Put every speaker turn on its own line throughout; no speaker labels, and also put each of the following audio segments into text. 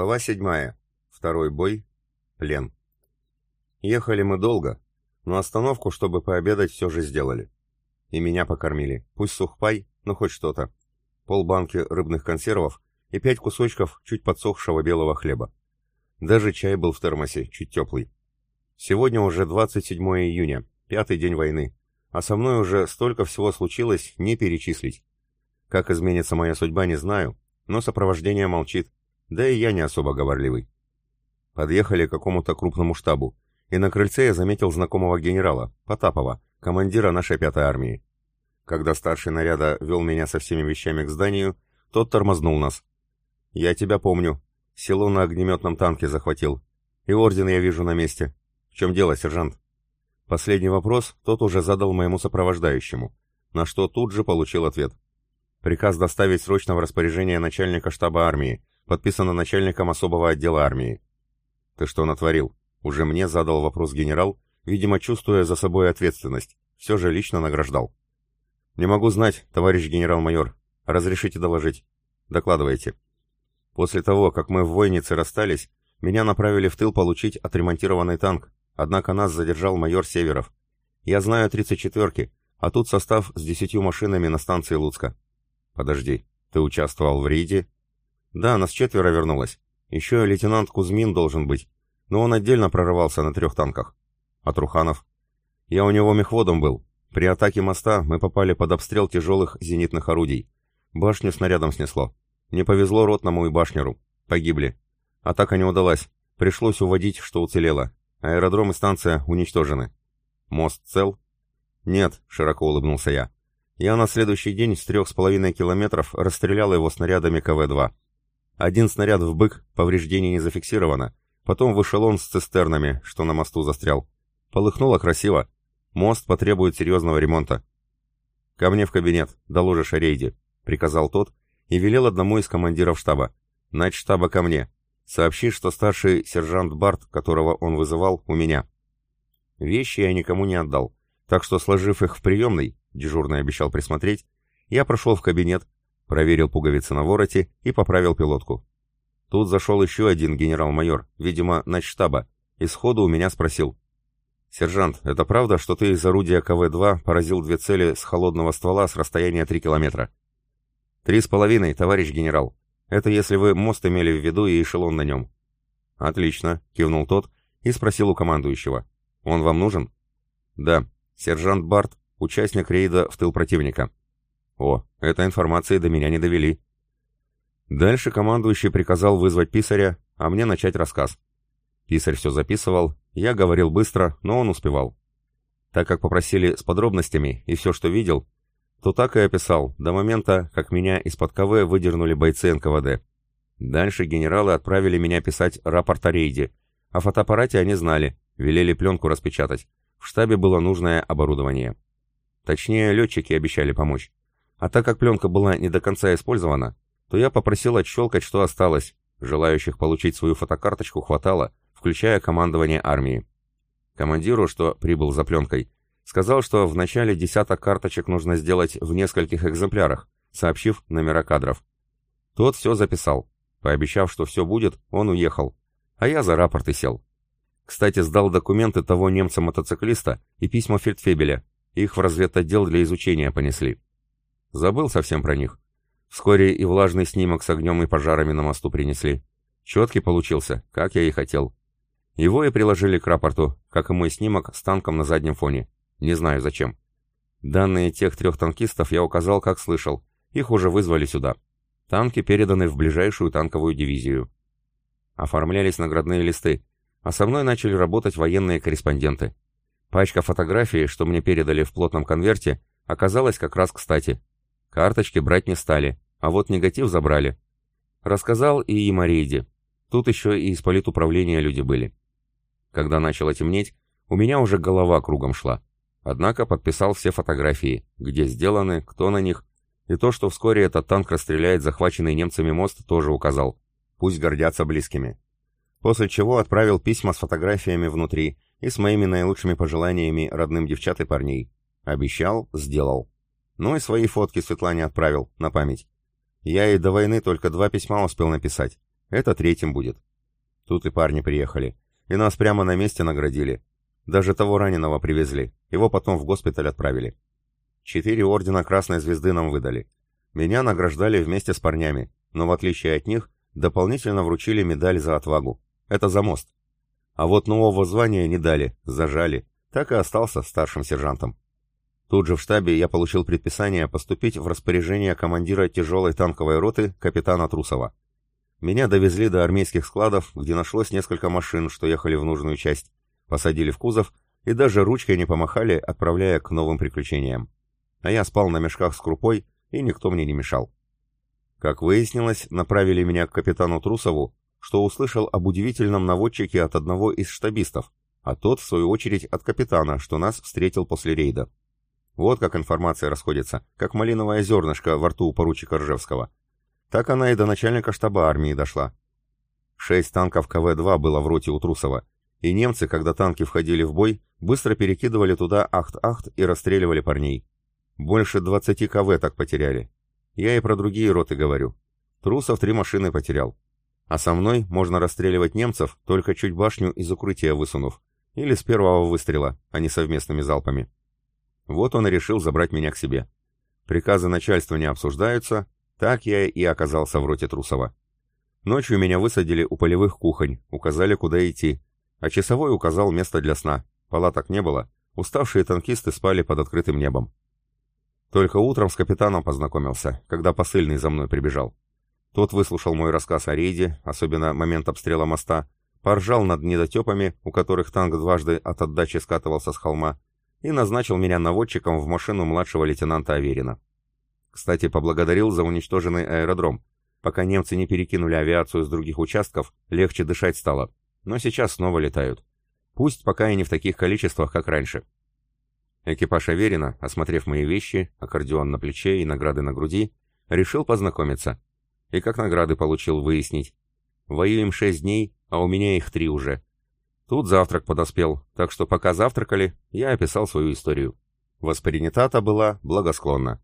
Глава седьмая. Второй бой. Плен. Ехали мы долго, но остановку, чтобы пообедать, все же сделали. И меня покормили. Пусть сухпай, но хоть что-то. Полбанки рыбных консервов и пять кусочков чуть подсохшего белого хлеба. Даже чай был в термосе, чуть теплый. Сегодня уже 27 июня, пятый день войны, а со мной уже столько всего случилось, не перечислить. Как изменится моя судьба, не знаю, но сопровождение молчит, да и я не особо говорливый. Подъехали к какому-то крупному штабу, и на крыльце я заметил знакомого генерала, Потапова, командира нашей пятой армии. Когда старший наряда вел меня со всеми вещами к зданию, тот тормознул нас. «Я тебя помню. Село на огнеметном танке захватил. И орден я вижу на месте. В чем дело, сержант?» Последний вопрос тот уже задал моему сопровождающему, на что тут же получил ответ. Приказ доставить срочно в распоряжение начальника штаба армии, подписано начальником особого отдела армии. «Ты что натворил?» Уже мне задал вопрос генерал, видимо, чувствуя за собой ответственность. Все же лично награждал. «Не могу знать, товарищ генерал-майор. Разрешите доложить?» «Докладывайте». После того, как мы в Войнице расстались, меня направили в тыл получить отремонтированный танк, однако нас задержал майор Северов. Я знаю 34-ки, а тут состав с десятью машинами на станции Луцка. Подожди, ты участвовал в рейде? Да, нас четверо вернулось. Еще лейтенант Кузьмин должен быть, но он отдельно прорывался на трех танках. А Труханов? Я у него мехводом был. При атаке моста мы попали под обстрел тяжелых зенитных орудий. Башню снарядом снесло. Не повезло ротному и башнеру. Погибли. Атака не удалась. Пришлось уводить, что уцелело. Аэродром и станция уничтожены. Мост цел? Нет, широко улыбнулся я. Я на следующий день с трех с половиной километров расстрелял его снарядами КВ-2. Один снаряд в бык, повреждений не зафиксировано. Потом в эшелон с цистернами, что на мосту застрял. Полыхнуло красиво. Мост потребует серьезного ремонта. «Ко мне в кабинет, доложишь о рейде», — приказал тот и велел одному из командиров штаба. «Нать штаба ко мне. Сообщи, что старший сержант Барт, которого он вызывал, у меня». Вещи я никому не отдал, так что, сложив их в приемной, дежурный обещал присмотреть, я прошел в кабинет, проверил пуговицы на вороте и поправил пилотку. Тут зашел еще один генерал-майор, видимо, начштаба, и сходу у меня спросил. «Сержант, это правда, что ты из орудия КВ-2 поразил две цели с холодного ствола с расстояния 3 километра?» «Три с половиной, товарищ генерал. Это если вы мост имели в виду и эшелон на нем». «Отлично», — кивнул тот и спросил у командующего. «Он вам нужен?» «Да. Сержант Барт, участник рейда в тыл противника. О, этой информации до меня не довели. Дальше командующий приказал вызвать писаря, а мне начать рассказ. Писарь все записывал, я говорил быстро, но он успевал. Так как попросили с подробностями и все, что видел, то так и описал, до момента, как меня из-под КВ выдернули бойцы НКВД. Дальше генералы отправили меня писать рапорт о рейде. О фотоаппарате они знали, велели пленку распечатать. В штабе было нужное оборудование. Точнее, летчики обещали помочь. А так как пленка была не до конца использована, то я попросил отщелкать, что осталось. Желающих получить свою фотокарточку хватало, включая командование армии. Командиру, что прибыл за пленкой, сказал, что в начале десяток карточек нужно сделать в нескольких экземплярах, сообщив номера кадров. Тот все записал. Пообещав, что все будет, он уехал. А я за рапорт и сел. Кстати, сдал документы того немца-мотоциклиста и письма Фельдфебеля. Их в разведотдел для изучения понесли. Забыл совсем про них. Вскоре и влажный снимок с огнем и пожарами на мосту принесли. Четкий получился, как я и хотел. Его и приложили к рапорту, как и мой снимок с танком на заднем фоне. Не знаю зачем. Данные тех трех танкистов я указал, как слышал. Их уже вызвали сюда. Танки переданы в ближайшую танковую дивизию. Оформлялись наградные листы, а со мной начали работать военные корреспонденты. Пачка фотографий, что мне передали в плотном конверте, оказалась как раз кстати. Карточки брать не стали, а вот негатив забрали. Рассказал и им о рейде. Тут еще и из политуправления люди были. Когда начало темнеть, у меня уже голова кругом шла. Однако подписал все фотографии, где сделаны, кто на них, и то, что вскоре этот танк расстреляет захваченный немцами мост, тоже указал. Пусть гордятся близкими. После чего отправил письма с фотографиями внутри и с моими наилучшими пожеланиями родным девчат и парней. Обещал, сделал. Ну и свои фотки Светлане отправил, на память. Я ей до войны только два письма успел написать. Это третьим будет. Тут и парни приехали. И нас прямо на месте наградили. Даже того раненого привезли. Его потом в госпиталь отправили. Четыре ордена Красной Звезды нам выдали. Меня награждали вместе с парнями, но в отличие от них, дополнительно вручили медаль за отвагу. Это за мост. А вот нового звания не дали, зажали. Так и остался старшим сержантом. Тут же в штабе я получил предписание поступить в распоряжение командира тяжелой танковой роты капитана Трусова. Меня довезли до армейских складов, где нашлось несколько машин, что ехали в нужную часть, посадили в кузов и даже ручкой не помахали, отправляя к новым приключениям. А я спал на мешках с крупой, и никто мне не мешал. Как выяснилось, направили меня к капитану Трусову, что услышал об удивительном наводчике от одного из штабистов, а тот, в свою очередь, от капитана, что нас встретил после рейда. Вот как информация расходится, как малиновое зернышко во рту у поручика Ржевского. Так она и до начальника штаба армии дошла. Шесть танков КВ-2 было в роте у Трусова, и немцы, когда танки входили в бой, быстро перекидывали туда ахт-ахт и расстреливали парней. Больше 20 КВ так потеряли. Я и про другие роты говорю. Трусов три машины потерял. А со мной можно расстреливать немцев, только чуть башню из укрытия высунув. Или с первого выстрела, а не совместными залпами. Вот он и решил забрать меня к себе. Приказы начальства не обсуждаются, так я и оказался в роте Трусова. Ночью меня высадили у полевых кухонь, указали, куда идти, а часовой указал место для сна. Палаток не было, уставшие танкисты спали под открытым небом. Только утром с капитаном познакомился, когда посыльный за мной прибежал. Тот выслушал мой рассказ о рейде, особенно момент обстрела моста, поржал над недотепами, у которых танк дважды от отдачи скатывался с холма, и назначил меня наводчиком в машину младшего лейтенанта Аверина. Кстати, поблагодарил за уничтоженный аэродром. Пока немцы не перекинули авиацию с других участков, легче дышать стало. Но сейчас снова летают. Пусть пока и не в таких количествах, как раньше. Экипаж Аверина, осмотрев мои вещи, аккордеон на плече и награды на груди, решил познакомиться. И как награды получил выяснить. Воюем шесть дней, а у меня их три уже. Тут завтрак подоспел, так что пока завтракали, я описал свою историю. Воспринята была благосклонна.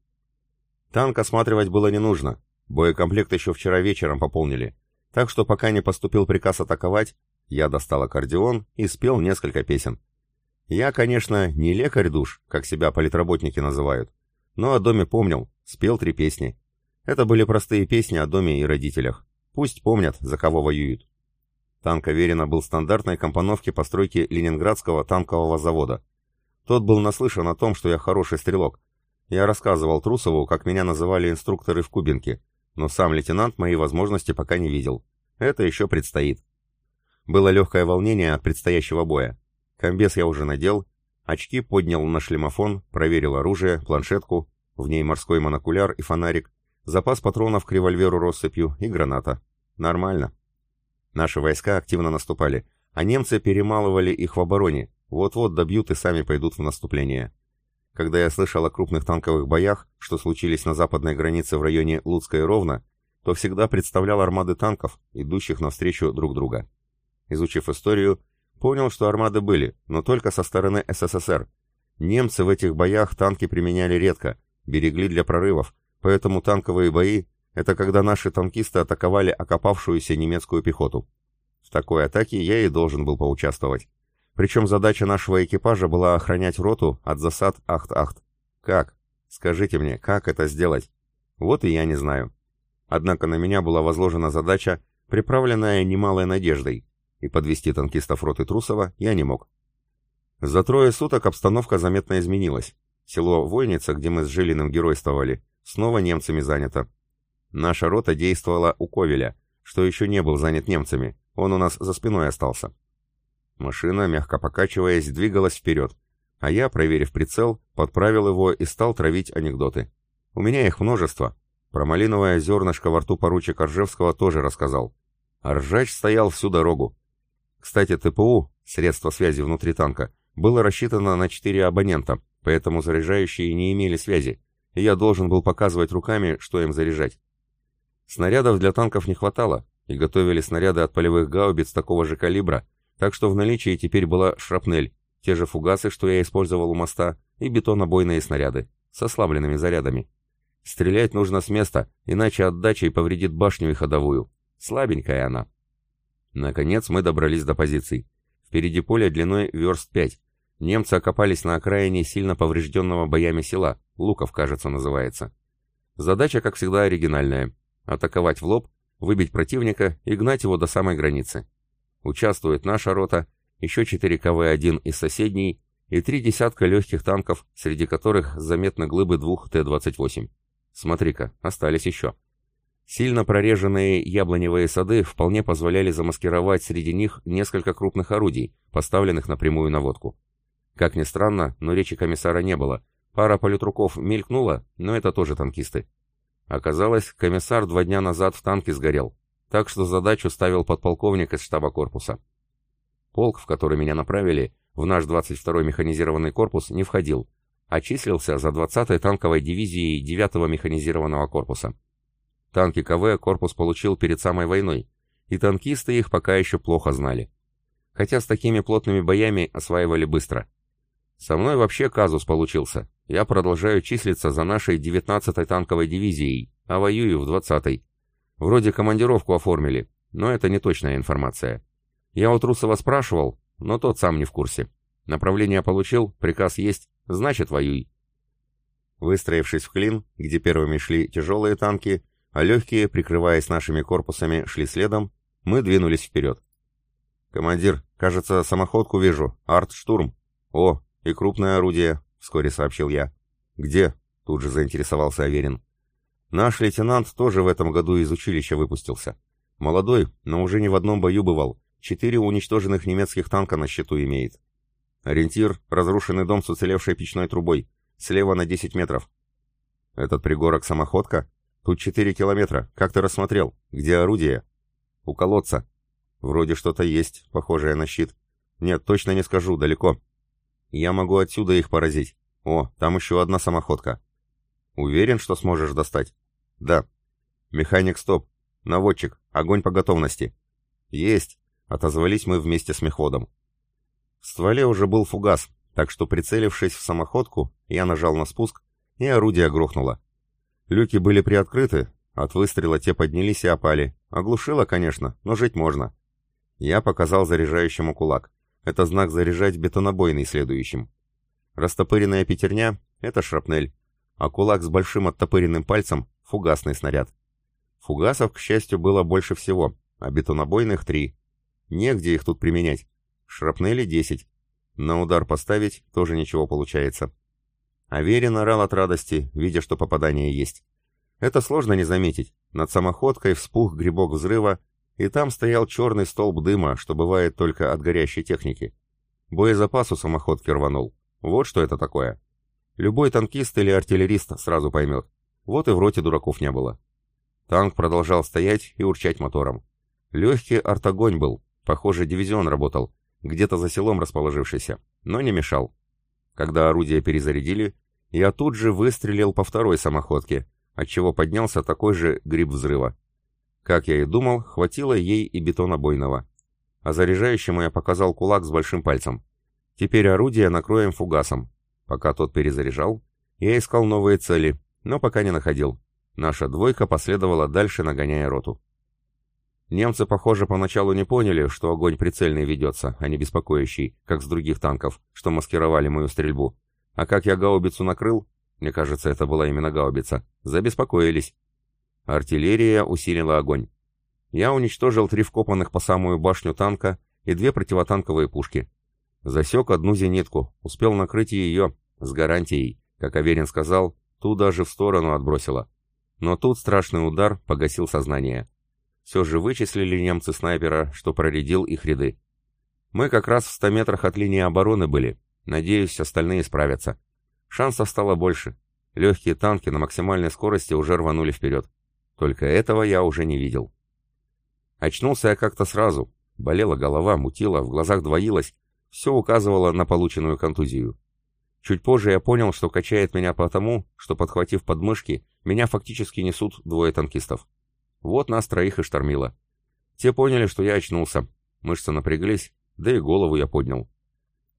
Танк осматривать было не нужно, боекомплект еще вчера вечером пополнили, так что пока не поступил приказ атаковать, я достал аккордеон и спел несколько песен. Я, конечно, не лекарь-душ, как себя политработники называют, но о доме помнил, спел три песни. Это были простые песни о доме и родителях. Пусть помнят, за кого воюют. Танк Аверина был стандартной компоновки постройки Ленинградского танкового завода. Тот был наслышан о том, что я хороший стрелок. Я рассказывал Трусову, как меня называли инструкторы в Кубинке, но сам лейтенант мои возможности пока не видел. Это еще предстоит. Было легкое волнение от предстоящего боя. Комбез я уже надел, очки поднял на шлемофон, проверил оружие, планшетку, в ней морской монокуляр и фонарик, запас патронов к револьверу россыпью и граната. Нормально. Наши войска активно наступали, а немцы перемалывали их в обороне, вот-вот добьют и сами пойдут в наступление. Когда я слышал о крупных танковых боях, что случились на западной границе в районе Луцка и Ровно, то всегда представлял армады танков, идущих навстречу друг друга. Изучив историю, понял, что армады были, но только со стороны СССР. Немцы в этих боях танки применяли редко, берегли для прорывов, поэтому танковые бои это когда наши танкисты атаковали окопавшуюся немецкую пехоту. В такой атаке я и должен был поучаствовать. Причем задача нашего экипажа была охранять роту от засад Ахт-Ахт. Как? Скажите мне, как это сделать? Вот и я не знаю. Однако на меня была возложена задача, приправленная немалой надеждой, и подвести танкистов роты Трусова я не мог. За трое суток обстановка заметно изменилась. Село Войница, где мы с Жилиным геройствовали, снова немцами занято. Наша рота действовала у Ковеля, что еще не был занят немцами, он у нас за спиной остался. Машина, мягко покачиваясь, двигалась вперед, а я, проверив прицел, подправил его и стал травить анекдоты. У меня их множество. Про малиновое зернышко во рту поручика Ржевского тоже рассказал. А ржач стоял всю дорогу. Кстати, ТПУ, средство связи внутри танка, было рассчитано на четыре абонента, поэтому заряжающие не имели связи, и я должен был показывать руками, что им заряжать. Снарядов для танков не хватало, и готовили снаряды от полевых гаубиц такого же калибра, так что в наличии теперь была шрапнель, те же фугасы, что я использовал у моста, и бетонобойные снаряды, с ослабленными зарядами. Стрелять нужно с места, иначе отдачей повредит башню и ходовую.
Слабенькая она. Наконец мы добрались до позиций. Впереди поле длиной верст пять. Немцы окопались на окраине сильно поврежденного боями села, Луков, кажется, называется. Задача, как всегда, оригинальная. Атаковать в лоб, выбить противника и гнать его до самой границы. Участвует наша рота, еще 4 КВ-1 из соседней и три десятка легких танков, среди которых заметны глыбы двух Т-28. Смотри-ка, остались еще. Сильно прореженные яблоневые сады вполне позволяли замаскировать среди них несколько крупных орудий, поставленных на прямую наводку. Как ни странно, но речи комиссара не было. Пара политруков мелькнула, но это тоже танкисты. Оказалось, комиссар два дня назад в танке сгорел, так что задачу ставил подполковник из штаба корпуса. Полк, в который меня направили, в наш 22-й механизированный корпус не входил, а числился за 20-й танковой дивизией 9-го механизированного корпуса. Танки КВ корпус получил перед самой войной, и танкисты их пока еще плохо знали. Хотя с такими плотными боями осваивали быстро. Со мной вообще казус получился. Я продолжаю числиться за нашей 19-й танковой дивизией, а воюю в 20-й. Вроде командировку оформили, но это не точная информация. Я у Трусова спрашивал, но тот сам не в курсе. Направление получил, приказ есть, значит воюй. Выстроившись в клин, где первыми шли тяжелые танки, а легкие, прикрываясь нашими корпусами, шли следом, мы двинулись вперед. «Командир, кажется, самоходку вижу. Арт-штурм. О, и крупное орудие», — вскоре сообщил я. «Где?» — тут же заинтересовался Аверин. «Наш лейтенант тоже в этом году из училища выпустился. Молодой, но уже не в одном бою бывал. Четыре уничтоженных немецких танка на счету имеет. Ориентир — разрушенный дом с уцелевшей печной трубой. Слева на 10 метров. Этот пригорок самоходка? Тут 4 километра. Как ты рассмотрел? Где орудие? У колодца. Вроде что-то есть, похожее на щит. Нет, точно не скажу, далеко. Я могу отсюда их поразить. О, там еще одна самоходка. Уверен, что сможешь достать? Да. Механик, стоп. Наводчик, огонь по готовности. Есть. Отозвались мы вместе с мехводом. В стволе уже был фугас, так что, прицелившись в самоходку, я нажал на спуск, и орудие грохнуло. Люки были приоткрыты, от выстрела те поднялись и опали. Оглушило, конечно, но жить можно. Я показал заряжающему кулак. Это знак заряжать бетонобойный следующим. Растопыренная пятерня — это шрапнель, а кулак с большим оттопыренным пальцем — фугасный снаряд. Фугасов, к счастью, было больше всего, а бетонобойных — три. Негде их тут применять. Шрапнели 10. На удар поставить тоже ничего получается. Аверин орал от радости, видя, что попадание есть. Это сложно не заметить. Над самоходкой вспух грибок взрыва, и там стоял черный столб дыма, что бывает только от горящей техники. Боезапас у самоходки рванул. Вот что это такое. Любой танкист или артиллерист сразу поймет. Вот и в роте дураков не было. Танк продолжал стоять и урчать мотором. Легкий артогонь был, похоже, дивизион работал, где-то за селом расположившийся, но не мешал. Когда орудие перезарядили, я тут же выстрелил по второй самоходке, отчего поднялся такой же гриб взрыва. Как я и думал, хватило ей и бетонобойного. А заряжающему я показал кулак с большим пальцем. Теперь орудие накроем фугасом. Пока тот перезаряжал, я искал новые цели, но пока не находил. Наша двойка последовала дальше, нагоняя роту. Немцы, похоже, поначалу не поняли, что огонь прицельный ведется, а не беспокоящий, как с других танков, что маскировали мою стрельбу. А как я гаубицу накрыл, мне кажется, это была именно гаубица, забеспокоились. Артиллерия усилила огонь. Я уничтожил три вкопанных по самую башню танка и две противотанковые пушки. Засек одну зенитку, успел накрыть ее, с гарантией, как Аверин сказал, ту даже в сторону отбросила. Но тут страшный удар погасил сознание. Все же вычислили немцы снайпера, что проредил их ряды. Мы как раз в 100 метрах от линии обороны были. Надеюсь, остальные справятся. Шансов стало больше. Легкие танки на максимальной скорости уже рванули вперед. Только этого я уже не видел. Очнулся я как-то сразу. Болела голова, мутила, в глазах двоилось. Все указывало на полученную контузию. Чуть позже я понял, что качает меня потому, что, подхватив подмышки, меня фактически несут двое танкистов. Вот нас троих и штормило. Те поняли, что я очнулся. Мышцы напряглись, да и голову я поднял.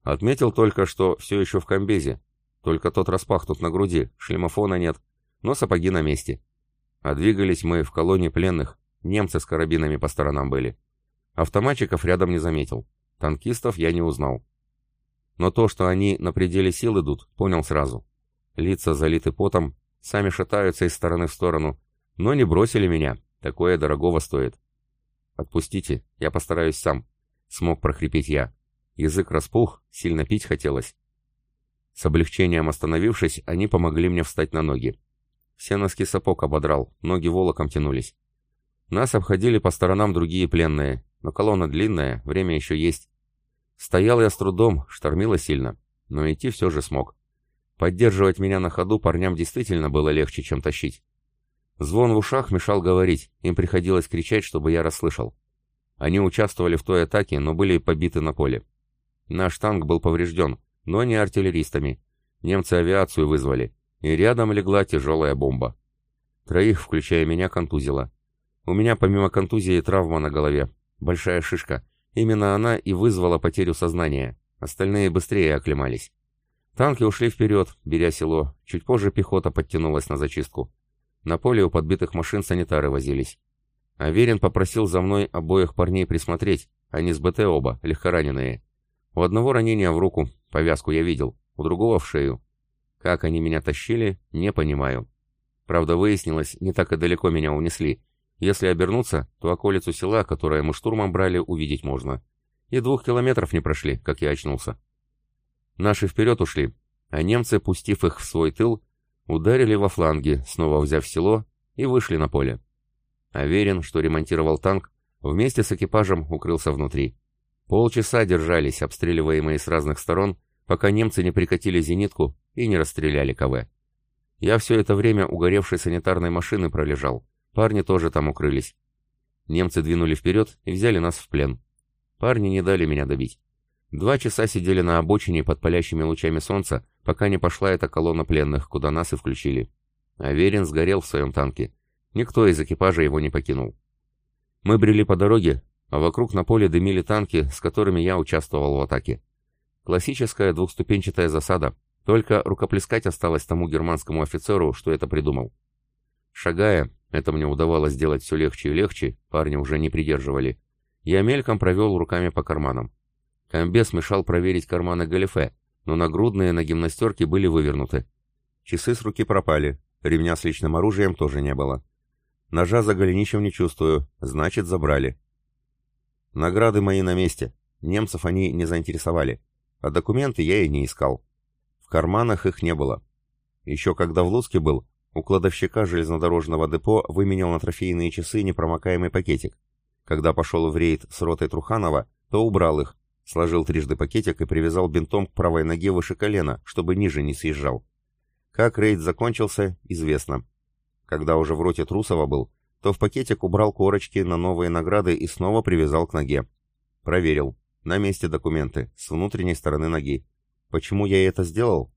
Отметил только, что все еще в комбезе. Только тот распахнут на груди, шлемофона нет, но сапоги на месте. А двигались мы в колонии пленных, Немцы с карабинами по сторонам были. Автоматчиков рядом не заметил. Танкистов я не узнал. Но то, что они на пределе сил идут, понял сразу. Лица залиты потом, сами шатаются из стороны в сторону, но не бросили меня, такое дорогого стоит. «Отпустите, я постараюсь сам», — смог прохрипеть я. Язык распух, сильно пить хотелось. С облегчением остановившись, они помогли мне встать на ноги. Все носки сапог ободрал, ноги волоком тянулись. Нас обходили по сторонам другие пленные, но колонна длинная, время еще есть. Стоял я с трудом, штормило сильно, но идти все же смог. Поддерживать меня на ходу парням действительно было легче, чем тащить. Звон в ушах мешал говорить, им приходилось кричать, чтобы я расслышал. Они участвовали в той атаке, но были побиты на поле. Наш танк был поврежден, но не артиллеристами. Немцы авиацию вызвали, и рядом легла тяжелая бомба. Троих, включая меня, контузило. У меня помимо контузии травма на голове. Большая шишка. Именно она и вызвала потерю сознания. Остальные быстрее оклемались. Танки ушли вперед, беря село. Чуть позже пехота подтянулась на зачистку. На поле у подбитых машин санитары возились. Аверин попросил за мной обоих парней присмотреть, они с БТ оба, легкораненые. У одного ранения в руку, повязку я видел, у другого в шею. Как они меня тащили, не понимаю. Правда, выяснилось, не так и далеко меня унесли. Если обернуться, то околицу села, которое мы штурмом брали, увидеть можно. И двух километров не прошли, как я очнулся. Наши вперед ушли, а немцы, пустив их в свой тыл, Ударили во фланги, снова взяв село, и вышли на поле. Аверин, что ремонтировал танк, вместе с экипажем укрылся внутри. Полчаса держались, обстреливаемые с разных сторон, пока немцы не прикатили зенитку и не расстреляли КВ. Я все это время угоревшей санитарной машины пролежал. Парни тоже там укрылись. Немцы двинули вперед и взяли нас в плен. Парни не дали меня добить. Два часа сидели на обочине под палящими лучами солнца, пока не пошла эта колонна пленных, куда нас и включили. Аверин сгорел в своем танке. Никто из экипажа его не покинул. Мы брели по дороге, а вокруг на поле дымили танки, с которыми я участвовал в атаке. Классическая двухступенчатая засада, только рукоплескать осталось тому германскому офицеру, что это придумал. Шагая, это мне удавалось сделать все легче и легче, парни уже не придерживали, я мельком провел руками по карманам. Комбес мешал проверить карманы галифе, но нагрудные на гимнастерке были вывернуты. Часы с руки пропали, ремня с личным оружием тоже не было. Ножа за голенищем не чувствую, значит, забрали. Награды мои на месте. Немцев они не заинтересовали. А документы я и не искал. В карманах их не было. Еще когда в Луцке был, у кладовщика железнодорожного депо выменял на трофейные часы непромокаемый пакетик. Когда пошел в рейд с ротой Труханова, то убрал их, Сложил трижды пакетик и привязал бинтом к правой ноге выше колена, чтобы ниже не съезжал. Как рейд закончился, известно. Когда уже в роте Трусова был, то в пакетик убрал корочки на новые награды и снова привязал к ноге. Проверил. На месте документы, с внутренней стороны ноги. Почему я это сделал?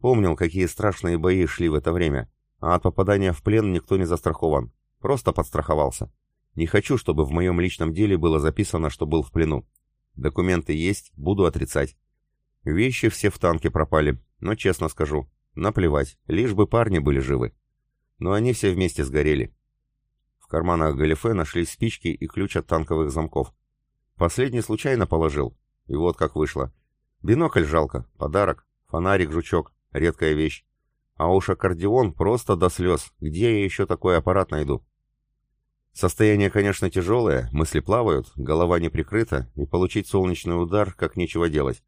Помнил, какие страшные бои шли в это время, а от попадания в плен никто не застрахован. Просто подстраховался. Не хочу, чтобы в моем личном деле было записано, что был в плену. Документы есть, буду отрицать. Вещи все в танке пропали, но честно скажу, наплевать, лишь бы парни были живы. Но они все вместе сгорели. В карманах галифе нашлись спички и ключ от танковых замков. Последний случайно положил, и вот как вышло. Бинокль жалко, подарок, фонарик-жучок, редкая вещь. А уж аккордеон просто до слез, где я еще такой аппарат найду? Состояние, конечно, тяжелое, мысли плавают, голова не прикрыта, и получить солнечный удар как нечего делать.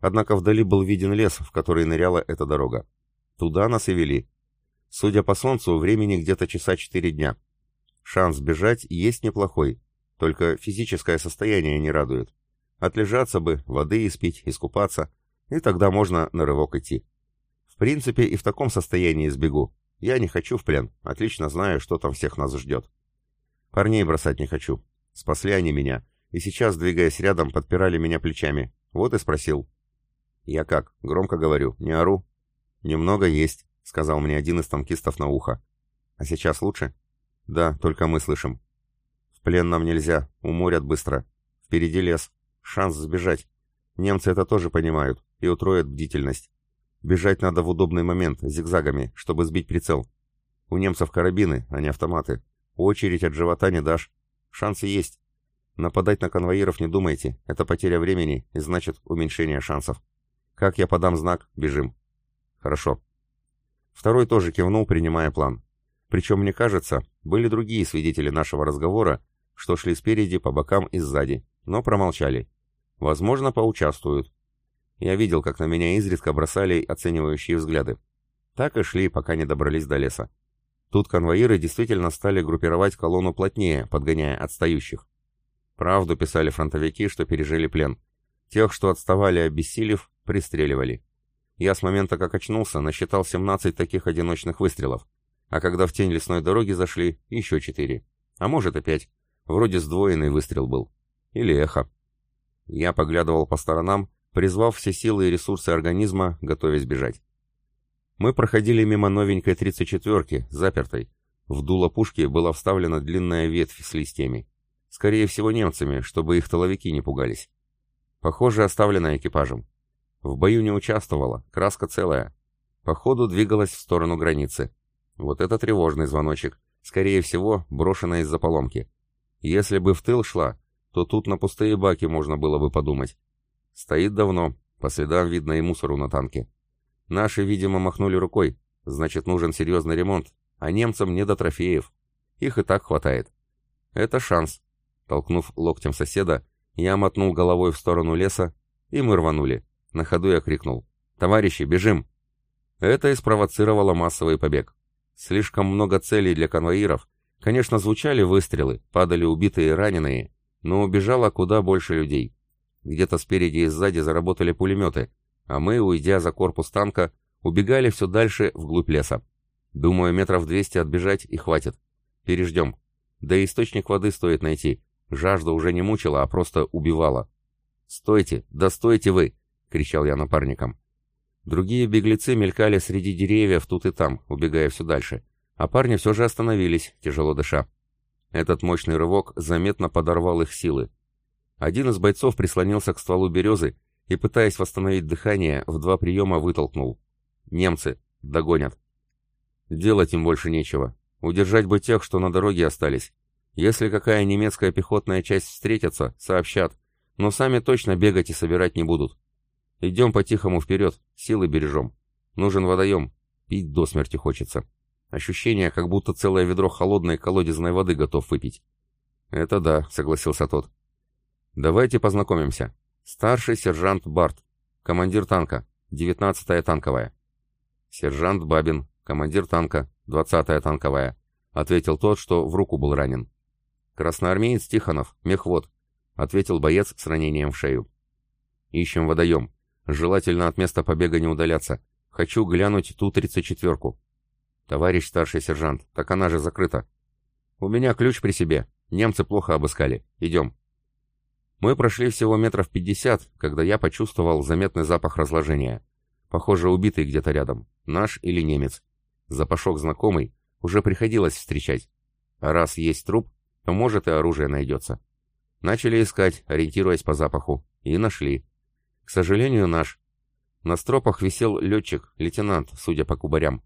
Однако вдали был виден лес, в который ныряла эта дорога. Туда нас и вели. Судя по солнцу, времени где-то часа четыре дня. Шанс бежать есть неплохой, только физическое состояние не радует. Отлежаться бы, воды испить, искупаться, и тогда можно на рывок идти. В принципе, и в таком состоянии сбегу. Я не хочу в плен, отлично знаю, что там всех нас ждет. Парней бросать не хочу. Спасли они меня, и сейчас, двигаясь рядом, подпирали меня плечами. Вот и спросил. Я как, громко говорю, не ору? Немного есть, сказал мне один из танкистов на ухо. А сейчас лучше? Да, только мы слышим. Плен нам нельзя, уморят быстро. Впереди лес. Шанс сбежать. Немцы это тоже понимают и утроят бдительность. Бежать надо в удобный момент, зигзагами, чтобы сбить прицел. У немцев карабины, а не автоматы.
Очередь от живота не дашь. Шансы есть. Нападать на конвоиров не думайте, это потеря времени и значит уменьшение шансов. Как я подам знак, бежим. Хорошо. Второй тоже кивнул, принимая план. Причем, мне кажется, были другие свидетели нашего разговора, что шли спереди, по бокам и сзади, но промолчали. Возможно, поучаствуют. Я видел, как на меня изредка бросали оценивающие взгляды. Так и шли, пока не добрались до леса. Тут конвоиры действительно стали группировать колонну плотнее, подгоняя отстающих. Правду писали фронтовики, что пережили плен. Тех, что отставали, обессилев, пристреливали. Я с момента, как очнулся, насчитал 17 таких одиночных выстрелов. А когда в тень лесной дороги зашли, еще 4. А может и 5. Вроде сдвоенный выстрел был. Или эхо. Я поглядывал по сторонам, призвав все силы и ресурсы организма, готовясь бежать. Мы проходили мимо новенькой 34-ки, запертой. В дуло пушки была вставлена длинная ветвь с листьями. Скорее всего, немцами, чтобы их тыловики не пугались. Похоже, оставлена экипажем. В бою не участвовала, краска целая. Походу двигалась в сторону границы. Вот это тревожный звоночек. Скорее всего, брошена из-за поломки. Если бы в тыл шла, то тут на пустые баки можно было бы подумать. Стоит давно, по следам видно и мусору на танке. Наши, видимо, махнули рукой, значит, нужен серьезный ремонт, а немцам не до трофеев. Их и так хватает. Это шанс. Толкнув локтем соседа, я мотнул головой в сторону леса, и мы рванули. На ходу я крикнул. «Товарищи, бежим!» Это и спровоцировало массовый побег. Слишком много целей для конвоиров. Конечно, звучали выстрелы, падали убитые и раненые, но убежало куда больше людей. Где-то спереди и сзади заработали пулеметы, а мы, уйдя за корпус танка, убегали все дальше вглубь леса. Думаю, метров двести отбежать и хватит. Переждем. Да и источник воды стоит найти. Жажда уже не мучила, а просто убивала. «Стойте! Да стойте вы!» — кричал я напарникам. Другие беглецы мелькали среди деревьев тут и там, убегая все дальше. А парни все же остановились, тяжело дыша. Этот мощный рывок заметно подорвал их силы. Один из бойцов прислонился к стволу березы и, пытаясь восстановить дыхание, в два приема вытолкнул. «Немцы! Догонят!» Делать им больше нечего. Удержать бы тех, что на дороге остались. Если какая немецкая пехотная часть встретится, сообщат, но сами точно бегать и собирать не будут. Идем по-тихому вперед, силы бережем. Нужен водоем, пить до смерти хочется. Ощущение, как будто целое ведро холодной колодезной воды готов выпить. «Это да», — согласился тот. «Давайте познакомимся. Старший сержант Барт, командир танка, 19-я танковая». «Сержант Бабин, командир танка, 20-я танковая», — ответил тот, что в руку был ранен. «Красноармеец Тихонов, мехвод», — ответил боец с ранением в шею. «Ищем водоем. Желательно от места побега не удаляться. Хочу глянуть ту 34-ку». «Товарищ старший сержант, так она же закрыта». «У меня ключ при себе. Немцы плохо обыскали. Идем». Мы прошли всего метров пятьдесят, когда я почувствовал заметный запах разложения. Похоже, убитый где-то рядом. Наш или немец. Запашок знакомый, уже приходилось встречать. А раз есть труп, то может и оружие найдется. Начали искать, ориентируясь по запаху. И нашли. К сожалению, наш. На стропах висел летчик, лейтенант, судя по кубарям.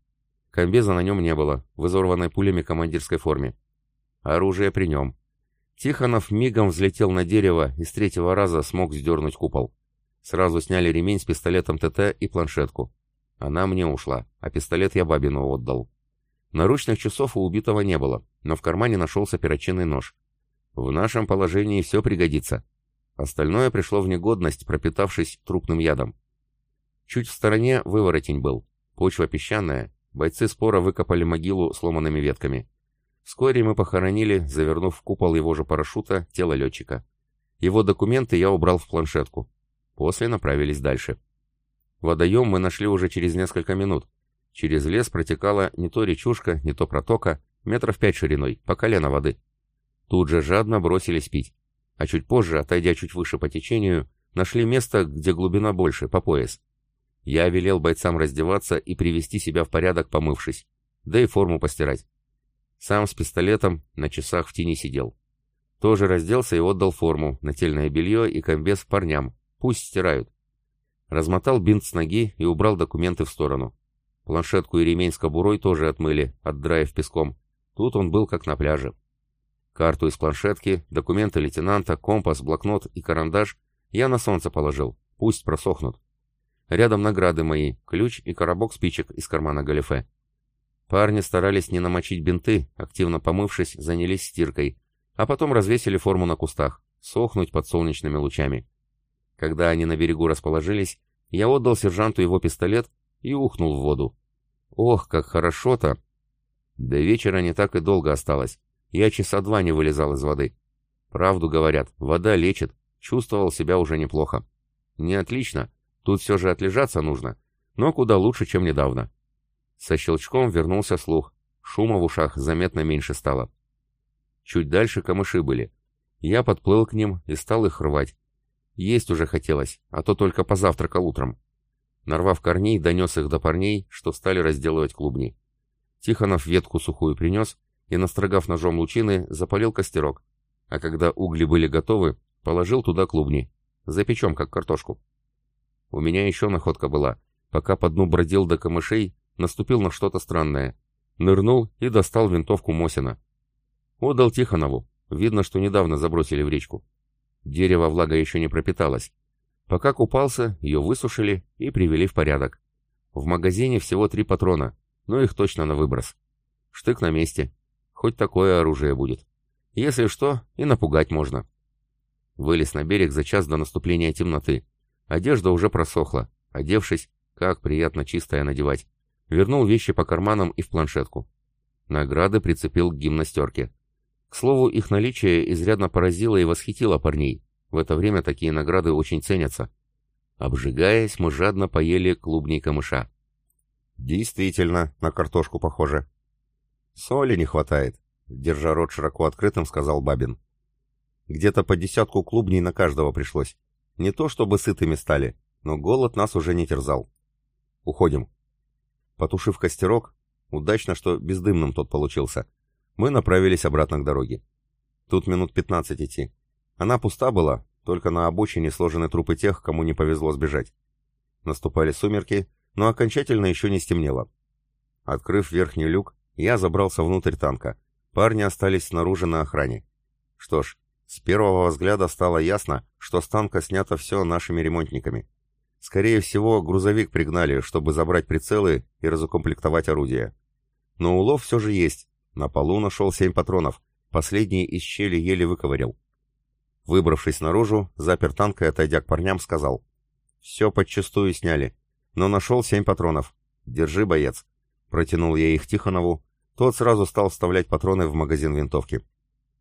Комбеза на нем не было, в изорванной пулями командирской форме. Оружие при нем. Тихонов мигом взлетел на дерево и с третьего раза смог сдернуть купол. Сразу сняли ремень с пистолетом ТТ и планшетку. Она мне ушла, а пистолет я Бабину отдал. Наручных часов у убитого не было, но в кармане нашелся перочинный нож. В нашем положении все пригодится. Остальное пришло в негодность, пропитавшись трупным ядом. Чуть в стороне выворотень был. Почва песчаная, бойцы спора выкопали могилу сломанными ветками. Вскоре мы похоронили, завернув в купол его же парашюта, тело летчика. Его документы я убрал в планшетку. После направились дальше. Водоем мы нашли уже через несколько минут. Через лес протекала не то речушка, не то протока, метров пять шириной, по колено воды. Тут же жадно бросились пить. А чуть позже, отойдя чуть выше по течению, нашли место, где глубина больше, по пояс. Я велел бойцам раздеваться и привести себя в порядок, помывшись. Да и форму постирать. Сам с пистолетом на часах в тени сидел. Тоже разделся и отдал форму, нательное белье и комбез парням. Пусть стирают. Размотал бинт с ноги и убрал документы в сторону. Планшетку и ремень с кобурой тоже отмыли, отдраив песком. Тут он был как на пляже.
Карту из планшетки, документы лейтенанта, компас, блокнот и карандаш я на солнце положил, пусть просохнут. Рядом награды мои, ключ и коробок спичек из кармана галифе. Парни старались не намочить бинты, активно помывшись, занялись стиркой, а потом развесили форму на кустах, сохнуть под солнечными лучами. Когда они на берегу расположились, я отдал сержанту его пистолет и ухнул в воду. Ох, как хорошо-то! До вечера не так и долго осталось. Я часа два не вылезал из воды. Правду говорят, вода лечит, чувствовал себя уже неплохо. Не отлично, тут все же отлежаться нужно, но куда лучше, чем недавно. Со щелчком вернулся слух, шума в ушах заметно меньше стало. Чуть дальше камыши были. Я подплыл к ним и стал их рвать. Есть уже хотелось, а то только позавтракал утром. Нарвав корней, донес их до парней, что стали разделывать клубни. Тихонов ветку сухую принес, и, настрогав ножом лучины, запалил костерок, а когда угли были готовы, положил туда клубни. Запечем, как картошку. У меня еще находка была. Пока по дну бродил до камышей, наступил на что-то странное. Нырнул и достал винтовку Мосина. Отдал Тихонову. Видно, что недавно забросили в речку. Дерево влага еще не пропиталось. Пока купался, ее высушили и привели в порядок. В магазине всего три патрона, но их точно на выброс. Штык на месте. Хоть такое оружие будет. Если что, и напугать можно. Вылез на берег за час до наступления темноты. Одежда уже просохла. Одевшись, как приятно чистая надевать. Вернул вещи по карманам и в планшетку. Награды прицепил к гимнастерке. К слову, их наличие изрядно поразило и восхитило парней. В это время такие награды очень ценятся. Обжигаясь, мы жадно поели клубней камыша.
Действительно, на картошку похоже. «Соли не хватает», — держа рот широко открытым, сказал Бабин. «Где-то по десятку клубней на каждого пришлось. Не то чтобы сытыми стали, но голод нас уже не терзал. Уходим». Потушив костерок, удачно, что бездымным тот получился, мы направились обратно к дороге. Тут минут пятнадцать идти. Она пуста была, только на обочине сложены трупы тех, кому не повезло сбежать. Наступали сумерки, но окончательно еще не стемнело. Открыв верхний люк, я забрался внутрь танка. Парни остались снаружи на охране. Что ж, с первого взгляда стало ясно, что с танка снято все нашими ремонтниками. Скорее всего, грузовик пригнали, чтобы забрать прицелы и разукомплектовать орудия. Но улов все же есть. На полу нашел семь патронов. Последний из щели еле выковырял. Выбравшись наружу, запер танк и, отойдя к парням, сказал. «Все подчистую сняли. Но нашел семь патронов. Держи, боец. Протянул я их Тихонову. Тот сразу стал вставлять патроны в магазин винтовки.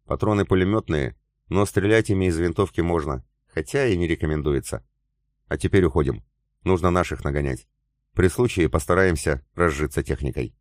Патроны пулеметные, но стрелять ими из винтовки можно, хотя и не рекомендуется. А теперь уходим. Нужно наших нагонять. При случае постараемся разжиться техникой.